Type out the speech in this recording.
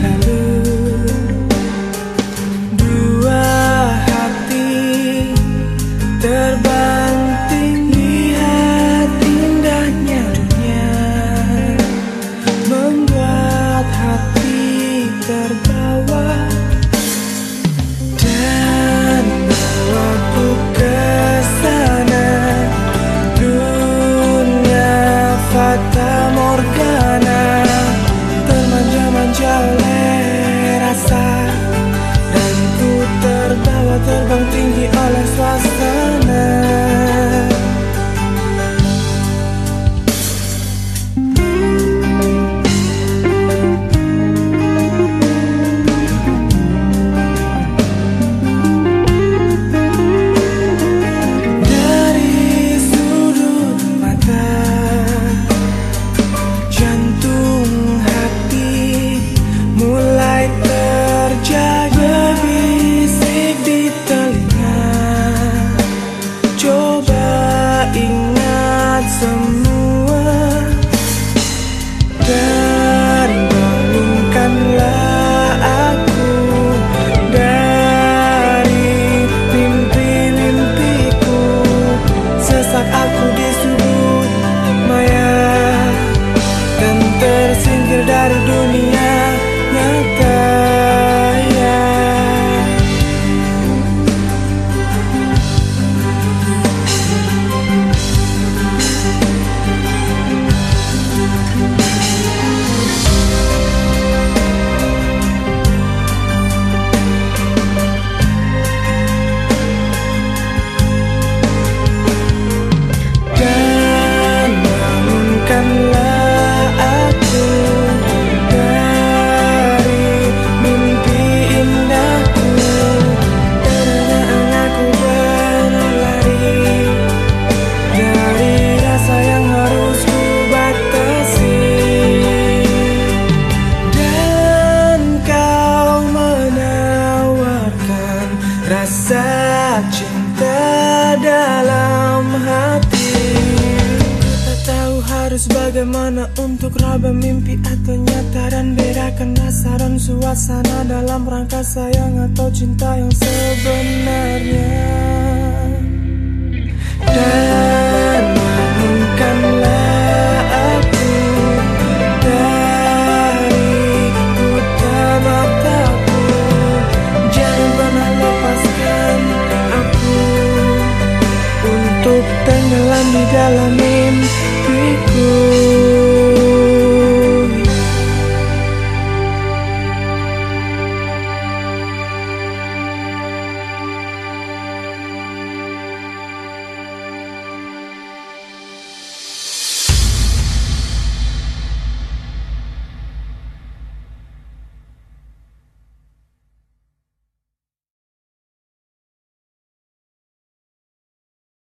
Hello. try to do bagaimana untuk raba mimpi atau nyata Dan bedakan rasa dan suasana dalam rangka sayang atau cinta yang sebenarnya? Dan bangunkanlah aku dari buta mataku. Jangan pernah lepaskan aku Untuk tenggelam di dalam